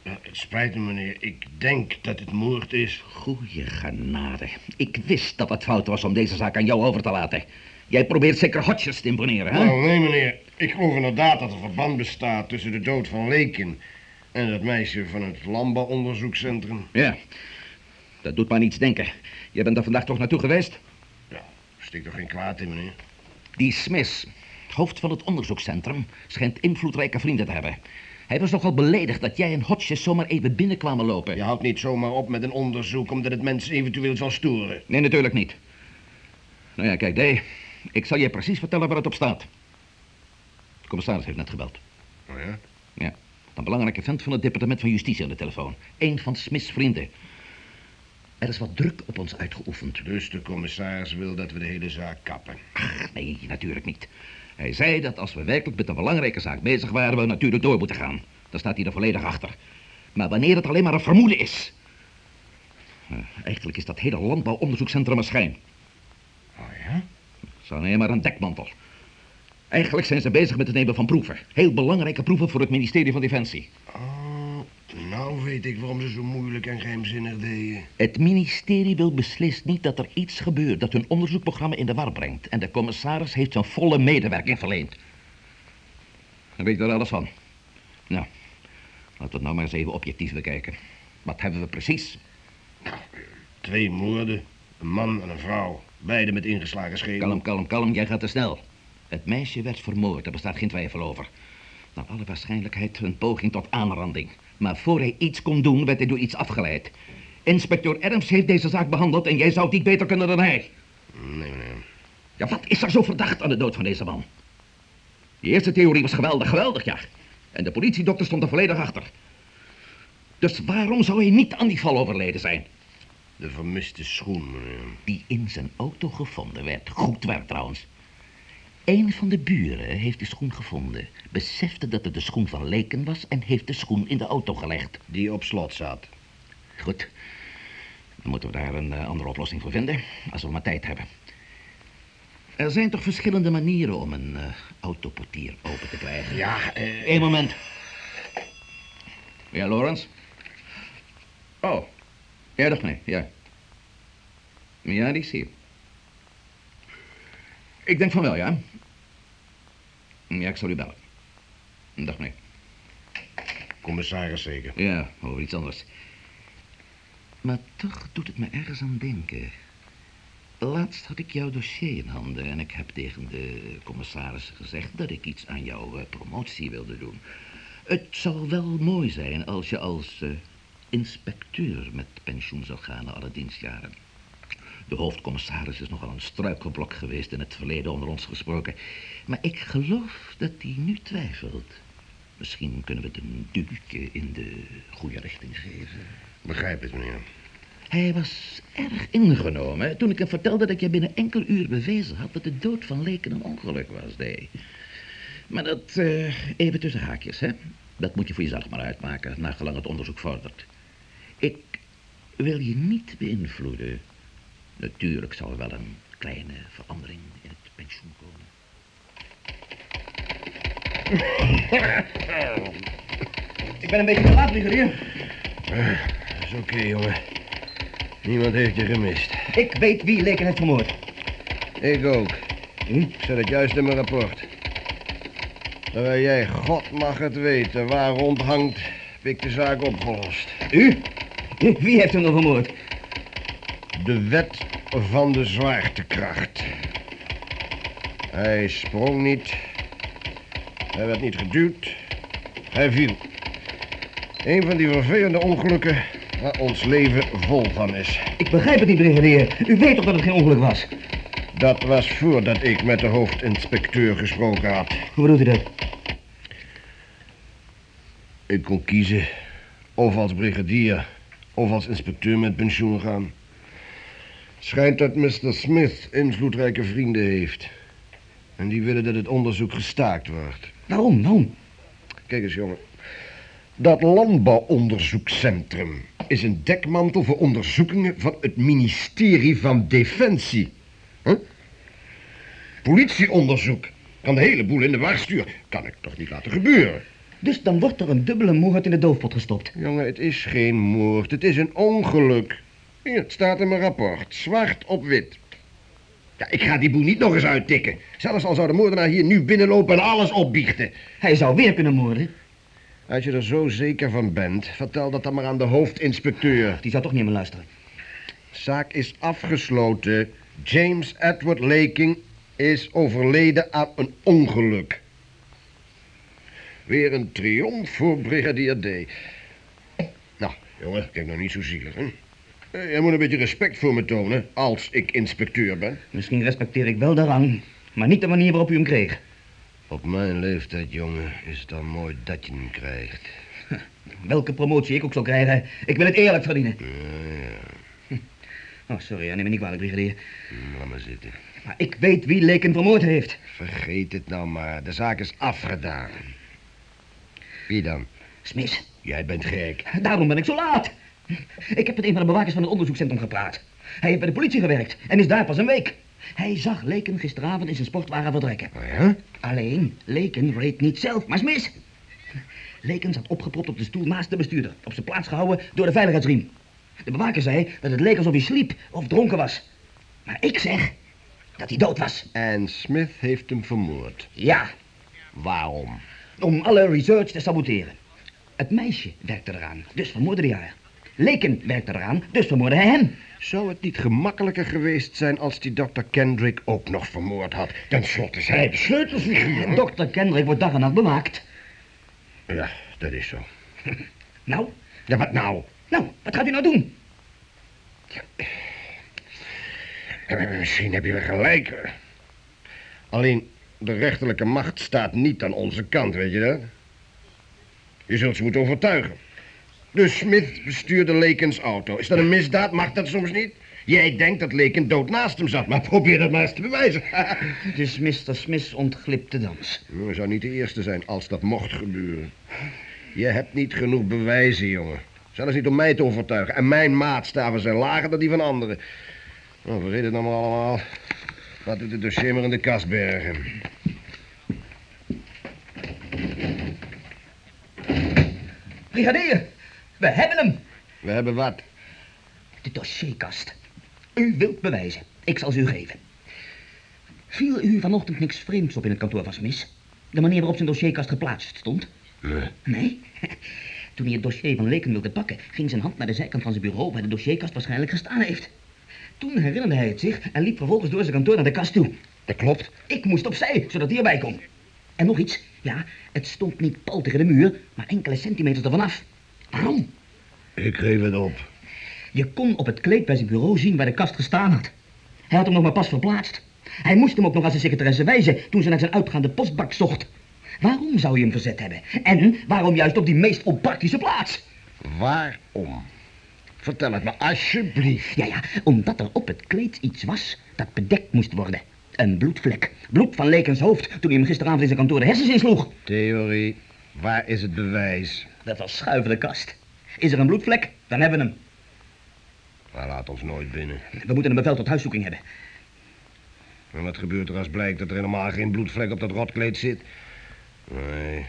Het spijt me, meneer. Ik denk dat het moord is. Goeie genade. Ik wist dat het fout was om deze zaak aan jou over te laten. Jij probeert zeker Hodges te imponeren, hè? Nou, nee, meneer. Ik geloof inderdaad dat er verband bestaat tussen de dood van Leken en dat meisje van het landbouwonderzoekscentrum. Ja, dat doet maar niets denken. Jij bent er vandaag toch naartoe geweest? Ja, steekt toch geen kwaad in, meneer? Die Smith, hoofd van het onderzoekscentrum, schijnt invloedrijke vrienden te hebben. Hij was nogal beledigd dat jij en Hodges zomaar even binnenkwamen lopen. Je houdt niet zomaar op met een onderzoek omdat het mensen eventueel zal storen. Nee, natuurlijk niet. Nou ja, kijk, D. Ik zal je precies vertellen waar het op staat. De commissaris heeft net gebeld. Oh ja? Ja, een belangrijke vent van het departement van justitie aan de telefoon. Eén van Smith's vrienden. Er is wat druk op ons uitgeoefend. Dus de commissaris wil dat we de hele zaak kappen. Ach, nee, natuurlijk niet. Hij zei dat als we werkelijk met een belangrijke zaak bezig waren, we natuurlijk door moeten gaan. Daar staat hij er volledig achter. Maar wanneer het alleen maar een vermoeden is... Eh, eigenlijk is dat hele landbouwonderzoekscentrum een schijn. Oh ja? Zo alleen maar een dekmantel. Eigenlijk zijn ze bezig met het nemen van proeven. Heel belangrijke proeven voor het ministerie van Defensie. Oh, nou weet ik waarom ze zo moeilijk en geheimzinnig deden. Het ministerie wil beslist niet dat er iets gebeurt dat hun onderzoekprogramma in de war brengt. En de commissaris heeft zijn volle medewerking verleend. Dan weet je er alles van. Nou, laten we het nou maar eens even objectief bekijken. Wat hebben we precies? Twee moorden, een man en een vrouw. Beide met ingeslagen schedel. Kalm, kalm, kalm, jij gaat te snel. Het meisje werd vermoord, daar bestaat geen twijfel over. Naar alle waarschijnlijkheid een poging tot aanranding. Maar voor hij iets kon doen, werd hij door iets afgeleid. Inspecteur Erms heeft deze zaak behandeld en jij zou het niet beter kunnen dan hij. Nee, meneer. Ja, wat is er zo verdacht aan de dood van deze man? Die eerste theorie was geweldig, geweldig, ja. En de politiedokter stond er volledig achter. Dus waarom zou hij niet aan die val overleden zijn? De vermiste schoen, meneer. Die in zijn auto gevonden werd. Goed werk trouwens. Een van de buren heeft de schoen gevonden, besefte dat het de schoen van Leken was en heeft de schoen in de auto gelegd. Die op slot zat. Goed. Dan moeten we daar een eh, andere oplossing voor vinden, als we maar tijd hebben. Er zijn toch verschillende manieren om een eh, autoportier open te krijgen? Ja, eh... Eén moment. Ja, Lawrence? Oh. Ja, dag meneer, ja. Ja, die zie je. Ik denk van wel, ja. Ja, ik zal u bellen. Dag meneer. Commissaris zeker. Ja, over iets anders. Maar toch doet het me ergens aan denken. Laatst had ik jouw dossier in handen en ik heb tegen de commissaris gezegd dat ik iets aan jouw eh, promotie wilde doen. Het zou wel mooi zijn als je als eh, inspecteur met pensioen zou gaan na alle dienstjaren. De hoofdcommissaris is nogal een struikelblok geweest in het verleden onder ons gesproken. Maar ik geloof dat hij nu twijfelt. Misschien kunnen we het een duwtje in de goede richting geven. Begrijp het, meneer. Hij was erg ingenomen toen ik hem vertelde dat je binnen enkel uur bewezen had dat de dood van Leken een ongeluk was, nee. Maar dat, eh, even tussen haakjes, hè. Dat moet je voor jezelf maar uitmaken, naar gelang het onderzoek vordert. Ik wil je niet beïnvloeden. Natuurlijk zal er wel een kleine verandering in het pensioen komen. Ik ben een beetje te laat, brigadier. Dat is oké, jongen. Niemand heeft je gemist. Ik weet wie Leken heeft vermoord. Ik ook. Ik zet het juist in mijn rapport. Terwijl jij, God mag het weten, waar rondhangt, heb ik de zaak opgelost. U? Wie heeft hem dan vermoord? De wet van de zwaartekracht. Hij sprong niet. Hij werd niet geduwd. Hij viel. Een van die vervelende ongelukken waar ons leven vol van is. Ik begrijp het niet, brigadier. U weet toch dat het geen ongeluk was? Dat was voordat ik met de hoofdinspecteur gesproken had. Hoe bedoelt u dat? Ik kon kiezen of als brigadier of als inspecteur met pensioen gaan. Schijnt dat Mr. Smith invloedrijke vrienden heeft. En die willen dat het onderzoek gestaakt wordt. Waarom? Waarom? Kijk eens, jongen. Dat landbouwonderzoekscentrum is een dekmantel voor onderzoekingen van het ministerie van Defensie. Huh? Politieonderzoek kan de hele boel in de war sturen. Kan ik toch niet laten gebeuren? Dus dan wordt er een dubbele moord in de doofpot gestopt. Jongen, het is geen moord. Het is een ongeluk. Hier, het staat in mijn rapport. Zwart op wit. Ja, ik ga die boel niet nog eens uittikken. Zelfs al zou de moordenaar hier nu binnenlopen en alles opbiechten. Hij zou weer kunnen moorden. Als je er zo zeker van bent, vertel dat dan maar aan de hoofdinspecteur. Die zou toch niet meer luisteren. Zaak is afgesloten. James Edward Laking is overleden aan een ongeluk. Weer een triomf voor brigadier D. Nou, jongen, kijk nou niet zo zielig, hè? Eh, Jij moet een beetje respect voor me tonen, als ik inspecteur ben. Misschien respecteer ik wel de rang, maar niet de manier waarop u hem kreeg. Op mijn leeftijd, jongen, is het dan mooi dat je hem krijgt. Welke promotie ik ook zal krijgen, ik wil het eerlijk verdienen. Ja, ja. Oh, sorry, neem me niet kwalijk, brigadier. Hm, Laat maar zitten. Maar ik weet wie Leken vermoord heeft. Vergeet het nou maar. De zaak is afgedaan. Wie dan? Smith. Jij bent gek. Daarom ben ik zo laat. Ik heb met een van de bewakers van het onderzoekscentrum gepraat. Hij heeft bij de politie gewerkt en is daar pas een week. Hij zag Leken gisteravond in zijn sportwagen vertrekken. Oh ja? Alleen, Leken reed niet zelf, maar Smith. Leken zat opgepropt op de stoel naast de bestuurder. Op zijn plaats gehouden door de veiligheidsriem. De bewaker zei dat het leek alsof hij sliep of dronken was. Maar ik zeg dat hij dood was. En Smith heeft hem vermoord. Ja, Waarom? om alle research te saboteren. Het meisje werkte eraan, dus vermoordde hij haar. Leken werkte eraan, dus vermoordde hij hem. Zou het niet gemakkelijker geweest zijn als die dokter Kendrick ook nog vermoord had? Ten slotte is hij de sleutelfiguur. Dr. Kendrick wordt dag en nacht bewaakt. Ja, dat is zo. Nou, Ja, wat nou? nou, wat gaat u nou doen? Eh, Misschien heb je wel gelijk. Alleen, de rechterlijke macht staat niet aan onze kant, weet je dat? Je zult ze moeten overtuigen. Dus Smith bestuurde Lekens auto. Is dat een misdaad? Mag dat soms niet? Jij denkt dat Leken dood naast hem zat, maar probeer dat maar eens te bewijzen. Dus Mr. Smith ontglipt de dans. Je zou niet de eerste zijn als dat mocht gebeuren. Je hebt niet genoeg bewijzen, jongen. Zelfs niet om mij te overtuigen. En mijn maatstaven zijn lager dan die van anderen. Nou, vergeet het nou maar allemaal. Laten we het dossier maar in de kast bergen. Brigadier, we hebben hem. We hebben wat. De dossierkast. U wilt bewijzen. Ik zal ze u geven. Viel u vanochtend niks vreemds op in het kantoor van Smith? De manier waarop zijn dossierkast geplaatst stond? Nee. Nee? Toen hij het dossier van Leken wilde pakken, ging zijn hand naar de zijkant van zijn bureau waar de dossierkast waarschijnlijk gestaan heeft. Toen herinnerde hij het zich en liep vervolgens door zijn kantoor naar de kast toe. Dat klopt. Ik moest opzij, zodat hij erbij kon. En nog iets. Ja, het stond niet pal tegen de muur, maar enkele centimeters ervan af. Waarom? Ik geef het op. Je kon op het kleed bij zijn bureau zien waar de kast gestaan had. Hij had hem nog maar pas verplaatst. Hij moest hem ook nog aan zijn secretaresse wijzen toen ze naar zijn uitgaande postbak zocht. Waarom zou je hem verzet hebben? En waarom juist op die meest onpraktische plaats? Waarom? Vertel het me alsjeblieft. Ja, ja, omdat er op het kleed iets was dat bedekt moest worden. Een bloedvlek. Bloed van Lekens hoofd toen hij hem gisteravond in zijn kantoor de hersens insloeg. Theorie, waar is het bewijs? Dat was schuiven de kast. Is er een bloedvlek? Dan hebben we hem. Maar laat ons nooit binnen. We moeten een bevel tot huiszoeking hebben. En wat gebeurt er als blijkt dat er helemaal geen bloedvlek op dat rotkleed zit? Nee,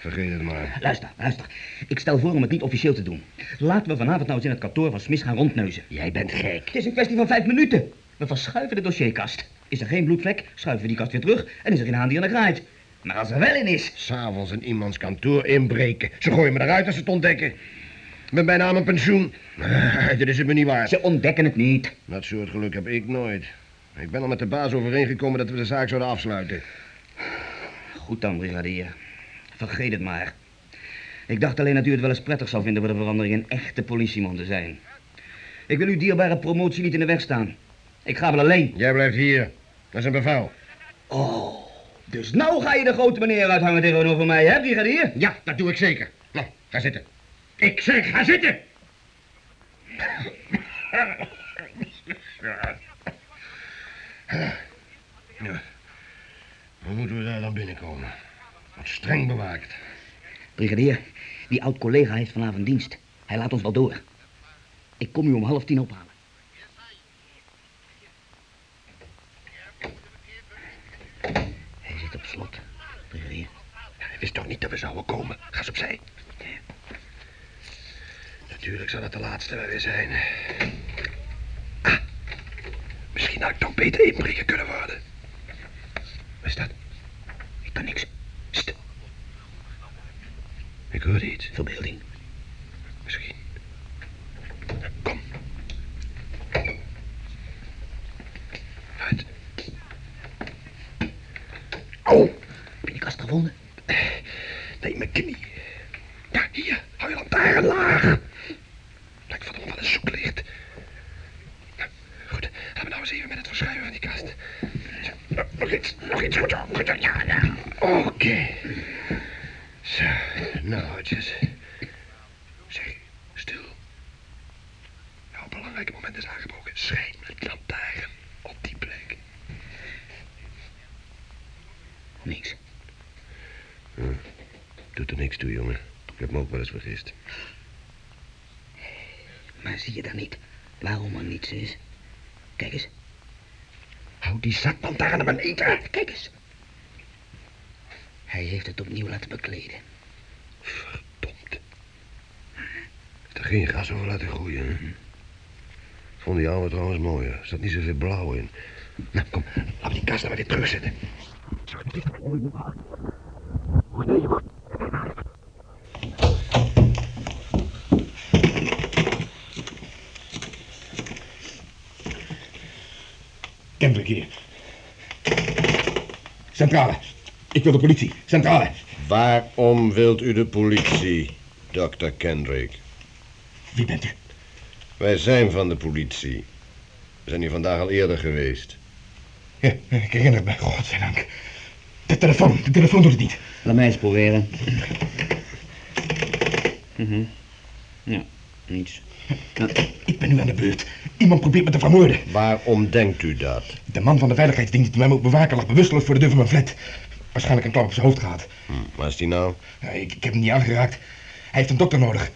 vergeet het maar. Luister, luister. Ik stel voor om het niet officieel te doen. Laten we vanavond nou eens in het kantoor van Smith gaan rondneuzen. Jij bent gek. Het is een kwestie van vijf minuten. We verschuiven de dossierkast. Is er geen bloedvlek, schuiven we die kast weer terug en is er geen haan die aan de graait. Maar als er wel in is... S'avonds in iemands kantoor inbreken. Ze gooien me eruit als ze het ontdekken. Ik ben bijna aan mijn pensioen. Dit is het me niet waard. Ze ontdekken het niet. Dat soort geluk heb ik nooit. Ik ben al met de baas overeengekomen dat we de zaak zouden afsluiten. Goed dan, brigadier. Vergeet het maar. Ik dacht alleen dat u het wel eens prettig zou vinden voor de verandering een echte politieman te zijn. Ik wil uw dierbare promotie niet in de weg staan. Ik ga wel alleen. Jij blijft hier. Dat is een bevel. Oh, dus nou ga je de grote meneer uithangen tegenover mij, hè, brigadier? Ja, dat doe ik zeker. Nou, ga zitten. Ik zeg, ga zitten! Ja. Hoe moeten we daar dan binnenkomen? Wordt streng bewaakt. Brigadier, die oud-collega heeft vanavond dienst. Hij laat ons wel door. Ik kom u om half tien ophalen. Hij zit op slot, brigadier. Hij wist toch niet dat we zouden komen? Ga eens opzij. Natuurlijk zal het de laatste wel weer zijn. Ah, misschien had ik toch beter inbreker kunnen worden. Wat is dat? Ik kan niks. Sst. Ik hoor iets. Verbeelding. Misschien. Kom. Uit. Au. Heb je die kast gevonden? Nee, mijn knie. Ja, hier. Hou je lantaarn laag. Lijkt verdomme wel een zoeklicht. Nou, goed. Laten we nou eens even met het verschuiven van die kast. Nou, nog iets. Nog iets. Goed. Goed. Ja, ja. Oké. Zo. Nou, houtjes. Zeg, stil. Nou, een belangrijk moment is aangebroken. Schijn met lantaarn op die plek. Niks. Hm. Doet er niks toe, jongen. Ik heb me ook wel eens vergist. Maar zie je dan niet waarom er niets is? Kijk eens. Hou die zaklantaarn naar beneden. Kijk eens. Hij heeft het opnieuw laten bekleden. Verdomd. Heeft er geen gras over laten groeien, hè? Ik vond die oude trouwens mooier. Er zat niet zoveel blauw in. Nou, kom. We die kast nou maar weer terugzetten. Goed, nee, Centrale. Ik wil de politie. Centrale. Waarom wilt u de politie, Dr. Kendrick? Wie bent u? Wij zijn van de politie. We zijn hier vandaag al eerder geweest. Ja, ik herinner me. Godzijdank. De telefoon. De telefoon doet het niet. Laat mij eens proberen. Mhm. Ja, niets. Ik ben nu aan de beurt. Iemand probeert me te vermoorden. Waarom denkt u dat? De man van de veiligheidsdienst die mij moet bewaken lag bewusteloos voor de deur van mijn flat. Waarschijnlijk een klap op zijn hoofd gehad. Hm, waar is die nou? Ja, ik, ik heb hem niet aangeraakt. Hij heeft een dokter nodig.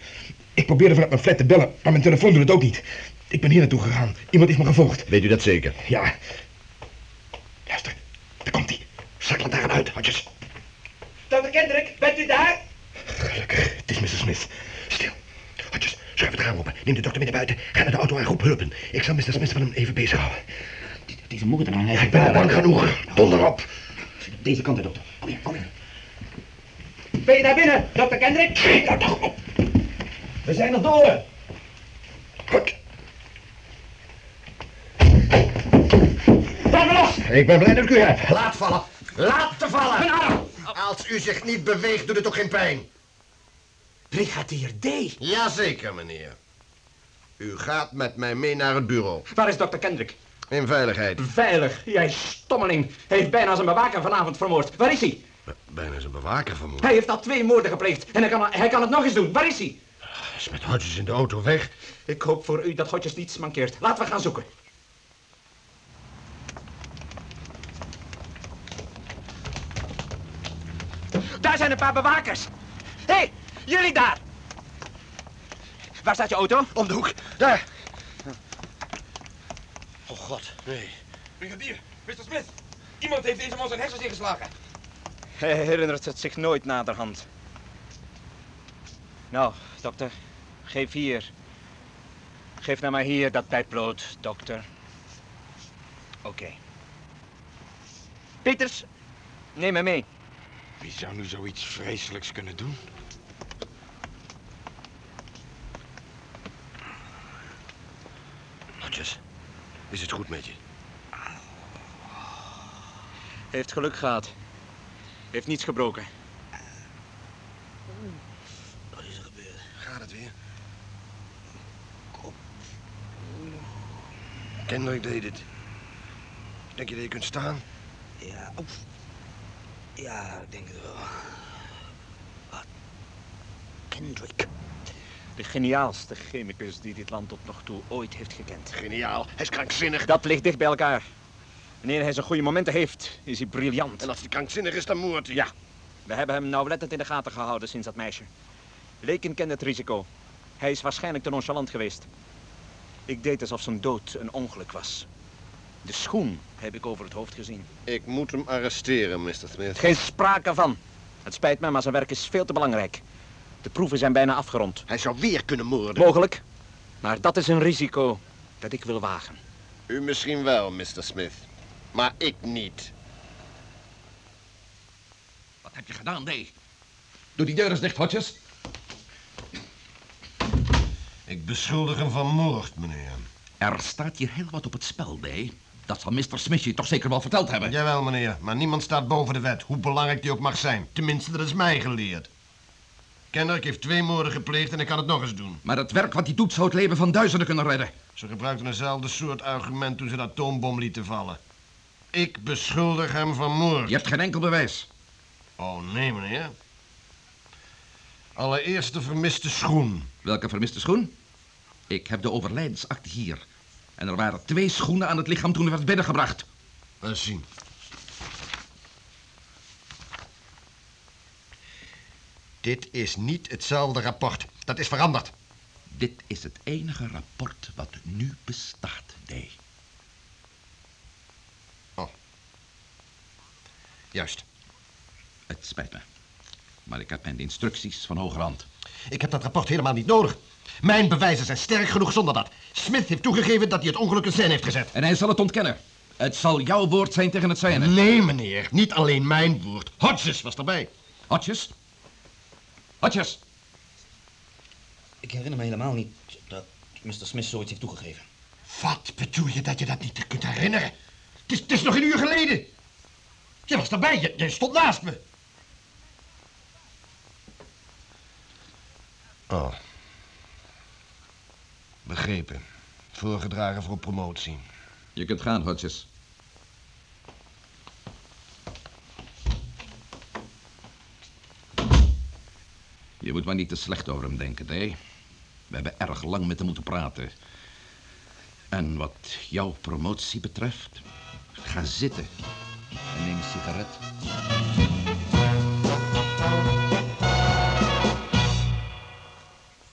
Ik probeerde vanuit mijn flat te bellen, maar mijn telefoon doet het ook niet. Ik ben hier naartoe gegaan. Iemand is me gevolgd. Weet u dat zeker? Ja. Luister, daar komt hij. Zaklantaarn uit, hotjes. Dr. Kendrick, bent u daar? Gelukkig, het is Mr. Smith. Stil. Schuif het raam open. Neem de dokter mee naar buiten. Ga naar de auto en roep hulpen. Ik zal Mr. Smith van hem even bezighouden. Deze moordenaar heeft... Ik ben al lang genoeg. Donder op. Deze kant, hè, dokter. Kom hier, kom hier. Ben je daar binnen, Dr. Kendrick? Schiet nou toch op. We zijn er door. Goed. Laat me los! Ik ben blij dat ik u heb. Laat vallen. Laat te vallen. Als u zich niet beweegt, doet het ook geen pijn. Brigadier D. Jazeker, meneer. U gaat met mij mee naar het bureau. Waar is Dr. Kendrick? In veiligheid. Veilig, jij stommeling. Hij heeft bijna zijn bewaker vanavond vermoord. Waar is hij? Bijna zijn bewaker vermoord. Hij heeft al twee moorden gepleegd. En hij kan, hij kan het nog eens doen. Waar is hij? Hij is met Hodges in de auto weg. Ik hoop voor u dat Godjes niets mankeert. Laten we gaan zoeken. Daar zijn een paar bewakers. Hé, hey, jullie daar. Waar staat je auto? Om de hoek. Daar. Oh god, nee. Brigadier, Mr. Smith. Iemand heeft deze man zijn hersens ingeslagen. Hij herinnert het zich nooit naderhand. Nou, dokter, geef hier. Geef nou maar hier dat pijplood, dokter. Oké. Peters, neem me mee. Wie zou nu zoiets vreselijks kunnen doen? Is het goed met je? Heeft geluk gehad. Heeft niets gebroken. Wat is er gebeurd? Gaat het weer? Kennelijk deed het. Denk je dat je kunt staan? Ja, oef. Ja, ik denk het wel. Wat? Kendrick. De geniaalste chemicus die dit land tot nog toe ooit heeft gekend. Geniaal. Hij is krankzinnig. Dat ligt dicht bij elkaar. Wanneer hij zijn goede momenten heeft, is hij briljant. En als hij krankzinnig is, dan moordt hij. Ja. We hebben hem nauwlettend in de gaten gehouden sinds dat meisje. Leken kende het risico. Hij is waarschijnlijk te nonchalant geweest. Ik deed alsof zijn dood een ongeluk was. De schoen heb ik over het hoofd gezien. Ik moet hem arresteren, Mr. Smith. Geen sprake van. Het spijt me, maar zijn werk is veel te belangrijk. De proeven zijn bijna afgerond. Hij zou weer kunnen moorden. Mogelijk. Maar dat is een risico dat ik wil wagen. U misschien wel, Mr. Smith. Maar ik niet. Wat heb je gedaan, Day? Doe die deur eens dicht, Hodges. Ik beschuldig hem van moord, meneer. Er staat hier heel wat op het spel, Day. Dat zal Mr. Smith je toch zeker wel verteld hebben? Jawel, meneer. Maar niemand staat boven de wet, hoe belangrijk die ook mag zijn. Tenminste, dat is mij geleerd. Kendrick heeft twee moorden gepleegd en ik kan het nog eens doen. Maar het werk wat hij doet zou het leven van duizenden kunnen redden. Ze gebruikten eenzelfde soort argument toen ze de atoombom lieten vallen. Ik beschuldig hem van moord. Je hebt geen enkel bewijs. Oh, nee, meneer. Allereerst de vermiste schoen. Welke vermiste schoen? Ik heb de overlijdensakte hier. En er waren twee schoenen aan het lichaam toen er werd binnengebracht. Laat eens zien. Dit is niet hetzelfde rapport. Dat is veranderd. Dit is het enige rapport wat nu bestaat, Day. Juist. Het spijt me. Maar ik heb mijn instructies van hogerhand. Ik heb dat rapport helemaal niet nodig. Mijn bewijzen zijn sterk genoeg zonder dat. Smith heeft toegegeven dat hij het ongeluk in scène heeft gezet. En hij zal het ontkennen. Het zal jouw woord zijn tegen het zijne. Nee, meneer. Niet alleen mijn woord. Hodges was erbij. Hodges? Hodges? Ik herinner me helemaal niet dat Mr. Smith zoiets heeft toegegeven. Wat bedoel je dat je dat niet kunt herinneren? Het is, het is nog een uur geleden. Je was erbij. Je, je stond naast me. Oh. Begrepen. Voorgedragen voor promotie. Je kunt gaan, Hodges. Je moet maar niet te slecht over hem denken, hè? We hebben erg lang met hem moeten praten. En wat jouw promotie betreft, ga zitten en neem een sigaret.